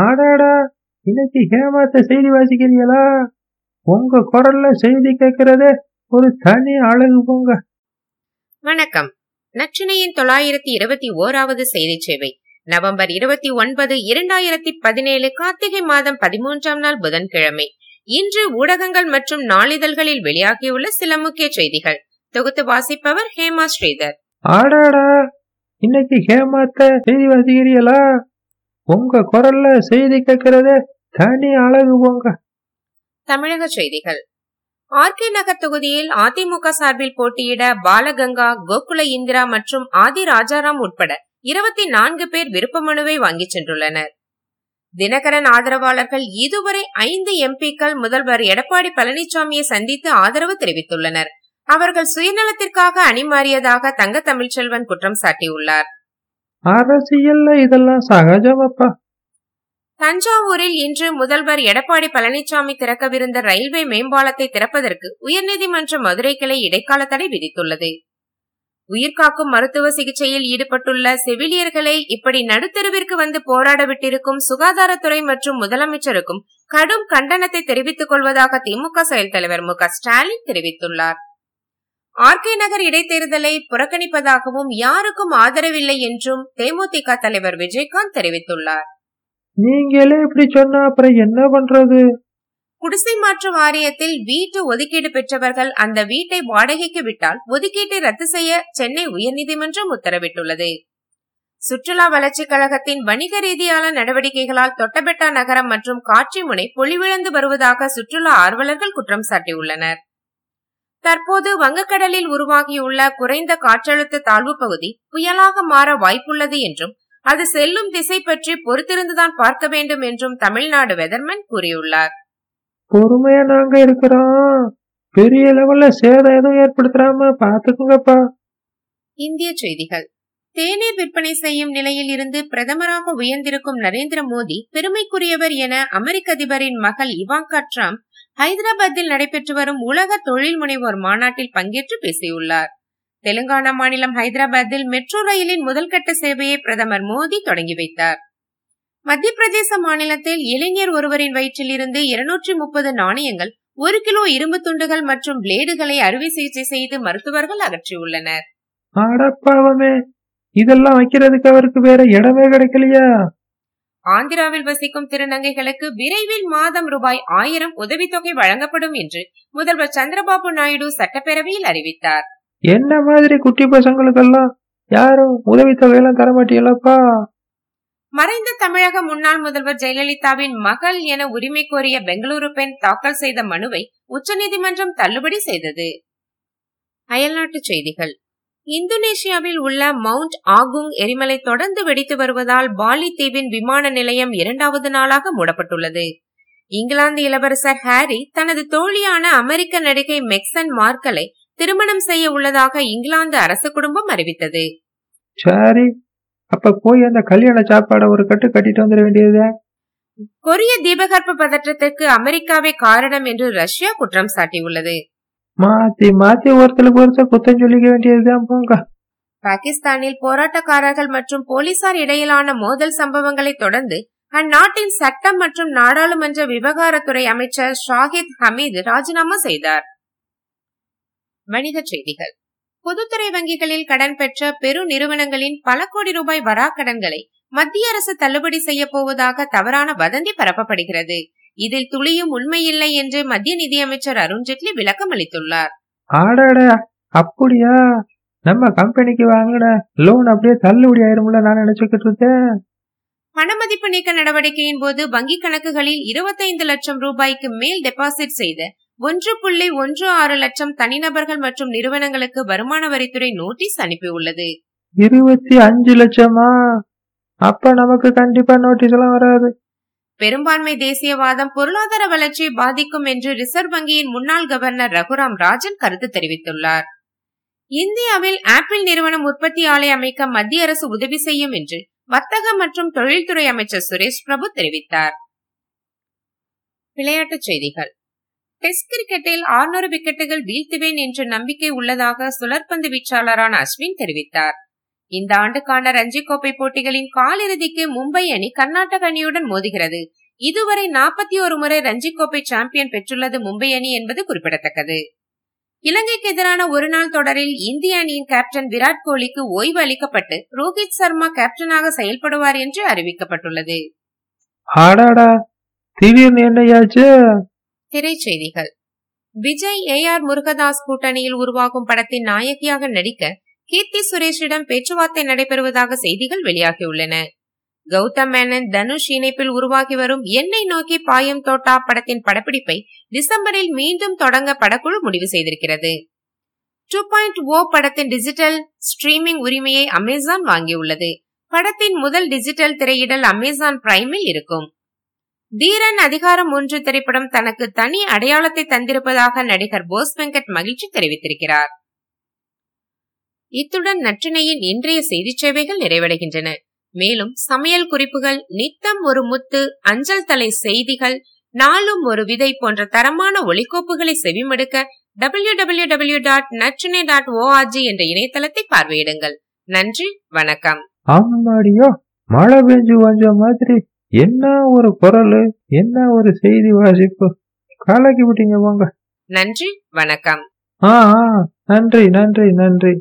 ஆடாடா இன்னைக்கு ஹேமாத்த செய்தி வாசிக்கிறீங்களா உங்க குரல்ல செய்தி கேட்கறதே ஒரு தனி அழகு போங்க. வணக்கம். நச்சினையின் தொள்ளாயிரத்தி இருபத்தி ஓராவது செய்தி சேவை. நவம்பர் இருபத்தி ஒன்பது இரண்டாயிரத்தி பதினேழு கார்த்திகை மாதம் பதிமூன்றாம் நாள் புதன்கிழமை. இன்று ஊடகங்கள் மற்றும் நாளிதழ்களில் வெளியாகியுள்ள சில முக்கிய செய்திகள். தொகுத்து வாசிப்பவர் ஹேமா ஸ்ரீதர். ஆடாடா இன்னைக்கு ஹேமாத்த செய்தி வாசிக்கிறீங்களா உங்க குரல்ல செய்தி கேட்கறதே தனி அழகு போங்க தமிழக செய்திகள். ஆர்கே நகர் தொகுதியில் அதிமுக சார்பில் போட்டியிட பாலகங்கா கோகுல இந்திரா மற்றும் ஆதி ராஜாராம் உட்பட இருபத்தி நான்கு பேர் விருப்ப மனுவை வாங்கிச் சென்றுள்ளனர். தினகரன் ஆதரவாளர்கள் இதுவரை ஐந்து எம்பிக்கள் முதல்வர் எடப்பாடி பழனிசாமியை சந்தித்து ஆதரவு தெரிவித்துள்ளனர். அவர்கள் சுயநலத்திற்காக அணிமாறியதாக தங்க தமிழ்ச்செல்வன் குற்றம் சாட்டியுள்ளார். அரசியல்ல இதெல்லாம் சகஜமப்பா. தஞ்சாவூரில் இன்று முதல்வர் எடப்பாடி பழனிசாமி திறக்கவிருந்த ரயில்வே மேம்பாலத்தை திறப்பதற்கு உயர்நீதிமன்ற மதுரை கிளை இடைக்கால தடை விதித்துள்ளது. உயிர்காக்கும் மருத்துவ சிகிச்சையில் ஈடுபட்டுள்ள செவிலியர்களை இப்படி நடுத்தருவிற்கு வந்து போராட விட்டிருக்கும் சுகாதாரத்துறை மற்றும் முதலமைச்சருக்கும் கடும் கண்டனத்தை தெரிவித்துக் கொள்வதாக திமுக செயல் தலைவர் மு ஸ்டாலின் தெரிவித்துள்ளார். ஆர்கே நகர் இடைத்தேர்தலை புறக்கணிப்பதாகவும் யாருக்கும் ஆதரவில்லை என்றும் தேமுதிக தலைவர் விஜயகாந்த் தெரிவித்துள்ளார். நீங்களே இப்படி சொன்னா அப்புறம் என்ன பண்றது? குடிசை மாற்று வாரியத்தில் வீட்டு ஒதுக்கீடு பெற்றவர்கள் அந்த வீட்டை வாடகைக்கு விட்டால் ஒதுக்கீட்டை ரத்து செய்ய சென்னை உயர்நீதிமன்றம் உத்தரவிட்டுள்ளது. சுற்றுலா வளர்ச்சிக் கழகத்தின் வணிக ரீதியான நடவடிக்கைகளால் தொட்டபெட்டா நகரம் மற்றும் காட்சிமுனை பொலிவிழந்து வருவதாக சுற்றுலா ஆர்வலர்கள் குற்றம் சாட்டியுள்ளனர். தற்போது வங்கக்கடலில் உருவாகியுள்ள குறைந்த காற்றழுத்த தாழ்வு பகுதி புயலாக மாற வாய்ப்புள்ளது என்றும் அது செல்லும் திசை பற்றி பொறுத்திருந்துதான் பார்க்க வேண்டும் என்றும் தமிழ்நாடு வெதர்மன் கூறியுள்ளார். பொறுமையா நாங்க இருக்கிறோம். பெரிய லெவல்ல சேதம் எதுவும் ஏற்படுத்தாம பாத்துக்குங்கப்பா இந்திய செய்திகள். தேநீர் விற்பனை செய்யும் நிலையில் இருந்து பிரதமராக உயர்ந்திருக்கும் நரேந்திர மோடி பெருமைக்குரியவர் என அமெரிக்க அதிபரின் மகள் இவாங்கா டிரம்ப் ஹைதராபாத்தில் நடைபெற்று வரும் உலக தொழில் முனைவோர் மாநாட்டில் பங்கேற்று பேசியுள்ளார். தெலுங்கானா மாநிலம் ஹைதராபாத்தில் மெட்ரோ ரயிலின் முதல் கட்ட சேவையை பிரதமர் மோடி தொடங்கி வைத்தார். மத்திய பிரதேச மாநிலத்தில் இளைஞர் ஒருவரின் வயிற்றில் இருந்து இருநூற்றி முப்பது நாணயங்கள் ஒரு கிலோ இரும்பு துண்டுகள் மற்றும் பிளேடுகளை அறுவை சிகிச்சை செய்து மருத்துவர்கள் அகற்றியுள்ளனர். இதெல்லாம் வைக்கிறதுக்கு அவருக்கு வேற இடமே கிடைக்கலையா? ஆந்திராவில் வசிக்கும் திருநங்கைகளுக்கு விரைவில் மாதம் ரூபாய் ஆயிரம் உதவித்தொகை வழங்கப்படும் என்று முதல்வர் சந்திரபாபு நாயுடு சட்டப்பேரவையில் அறிவித்தார். என்ன மாதிரி குட்டி பசங்களுக்கெல்லாம் யாரும் உதவித்தொகையெல்லாம் தர மாட்டீங்களப்பா மறைந்த தமிழக முன்னாள் முதல்வர் ஜெயலலிதாவின் மகள் என உரிமை கோரிய பெங்களூரு பெண் தாக்கல் செய்த மனுவை உச்சநீதிமன்றம் தள்ளுபடி செய்தது. அயல்நாட்டு செய்திகள். இந்தோனேஷியாவில் உள்ள மவுண்ட் ஆகுங் எரிமலை தொடர்ந்து வெடித்து வருவதால் பாலி தீவின் விமான நிலையம் இரண்டாவது நாளாக மூடப்பட்டுள்ளது. இங்கிலாந்து இளவரசர் ஹாரி தனது தோழியான அமெரிக்க நடிகை மெக்சன் மார்க்கலை திருமணம் செய்ய உள்ளதாக இங்கிலாந்து அரசு குடும்பம் அறிவித்தது. சரி அப்ப போய் அந்த கல்யாண சாப்பாட ஒரு கட்டு கட்டிட்டு வந்துட வேண்டியது கொரிய தீபகற்ப பதற்றத்திற்கு அமெரிக்காவே காரணம் என்று ரஷ்யா குற்றம் சாட்டியுள்ளது. மாத்தி மாத்தி ஒருத்தருக்கு ஒருத்தர் குத்தம் சொல்லிக்க வேண்டியதுதான் போங்க பாகிஸ்தானில் போராட்டக்காரர்கள் மற்றும் போலீசார் இடையிலான மோதல் சம்பவங்களை தொடர்ந்து அந்நாட்டின் சட்டம் மற்றும் நாடாளுமன்ற விவகாரத்துறை அமைச்சர் ஷாஹித் ஹமீது ராஜினாமா செய்தார் வணிகச் செய்திகள் பொதுத்துறை வங்கிகளில் கடன் பெற்ற பெரு நிறுவனங்களின் பல கோடி ரூபாய் வராக்கடன்களை மத்திய அரசு தள்ளுபடி செய்ய போவதாக தவறான வதந்தி பரப்பப்படுகிறது இதில் துளியும் உண்மையில்லை என்று மத்திய நிதியமைச்சர் அருண்ஜேட்லி விளக்கம் அளித்துள்ளார். அப்படியா? நம்ம கம்பெனிக்கு வாங்கின லோன் அப்படியே தள்ளுபடி ஆயிரும்ல நான் நினைச்சுக்கிட்டு இருந்தேன் பணமதிப்பு நீக்க நடவடிக்கையின் போது வங்கி கணக்குகளில் இருபத்தைந்து லட்சம் ரூபாய்க்கு மேல் டெபாசிட் செய்த ஒன்று புள்ளி ஒன்று ஆறு லட்சம் தனிநபர்கள் மற்றும் நிறுவனங்களுக்கு வருமான வரித்துறை நோட்டீஸ் அனுப்பியுள்ளது. இருபத்தி அஞ்சு லட்சமா? அப்ப நமக்கு கண்டிப்பா நோட்டீஸ் எல்லாம் வராது. பெரும்பான்மை தேசியவாதம் பொருளாதார வளர்ச்சியை பாதிக்கும் என்று ரிசர்வ் வங்கியின் முன்னாள் கவர்னர் ரகுராம் ராஜன் கருத்து தெரிவித்துள்ளார். இந்தியாவில் ஆப்பிள் நிறுவனம் உற்பத்தி ஆலை அமைக்க மத்திய அரசு உதவி செய்யும் என்று வர்த்தக மற்றும் தொழில்துறை அமைச்சர் சுரேஷ் பிரபு தெரிவித்தார். விளையாட்டுச் செய்திகள். டெஸ்ட் கிரிக்கெட்டில் ஆறுநூறு விக்கெட்டுகள் வீழ்த்துவேன் என்ற நம்பிக்கை உள்ளதாக சுழற்பந்து வீச்சாளரான அஸ்வின் தெரிவித்தார். இந்த ஆண்டுக்கான ரஞ்சி கோப்பை போட்டிகளின் காலிறுதிக்கு மும்பை அணி கர்நாடக அணியுடன் மோதுகிறது. இதுவரை நாற்பத்தி ஒரு முறை ரஞ்சி கோப்பை சாம்பியன் பெற்றுள்ளது மும்பை அணி என்பது குறிப்பிடத்தக்கது. இலங்கைக்கு எதிரான ஒருநாள் தொடரில் இந்திய அணியின் கேப்டன் விராட் கோலிக்கு ஓய்வு அளிக்கப்பட்டு ரோஹித் சர்மா கேப்டனாக செயல்படுவார் என்று அறிவிக்கப்பட்டுள்ளது. திரைச்செய்திகள். விஜய் ஏ ஆர் முருகதாஸ் கூட்டணியில் உருவாகும் படத்தின் நாயகியாக நடிக்க கீர்த்தி சுரேஷிடம் பேச்சுவார்த்தை நடைபெறுவதாக செய்திகள் வெளியாகியுள்ளன. கௌதம் மேனன் தனுஷ் இணைப்பில் உருவாகி வரும் என்னை நோக்கி பாயம் தோட்டா படத்தின் படப்பிடிப்பை டிசம்பரில் மீண்டும் தொடங்க படக்குழு முடிவு செய்திருக்கிறது. டூ பாயிண்ட் ஓ படத்தின் டிஜிட்டல் ஸ்ட்ரீமிங் உரிமையை அமேசான் வாங்கியுள்ளது. படத்தின் முதல் டிஜிட்டல் திரையிடல் அமேசான் பிரைமில் இருக்கும். தீரன் அதிகாரம் ஒன்று திரைப்படம் தனக்கு தனி அடையாளத்தை தந்திருப்பதாக நடிகர் போஸ் வெங்கட் மகிழ்ச்சி தெரிவித்திருக்கிறார். இத்துடன் நற்றினையின் இன்றைய செய்தி சேவைகள் நிறைவடைகின்றன. மேலும் சமையல் குறிப்புகள் நித்தம் ஒரு முத்து அஞ்சல் தலை செய்திகள் நாளும் ஒரு விதை போன்ற தரமான ஒலிக்கோப்புகளை செவிமடுக்க W W W dot Natrinai dot O R G என்ற இணையதளத்தை பார்வையிடுங்கள். நன்றி வணக்கம். ஆமாடியோ மழை பெஞ்சு வந்த மாதிரி என்ன ஒரு குரல் என்ன ஒரு செய்தி வாசிப்பு? கலக்கி விட்டீங்க போங்க. நன்றி வணக்கம். ஆ ஆ, நன்றி நன்றி நன்றி.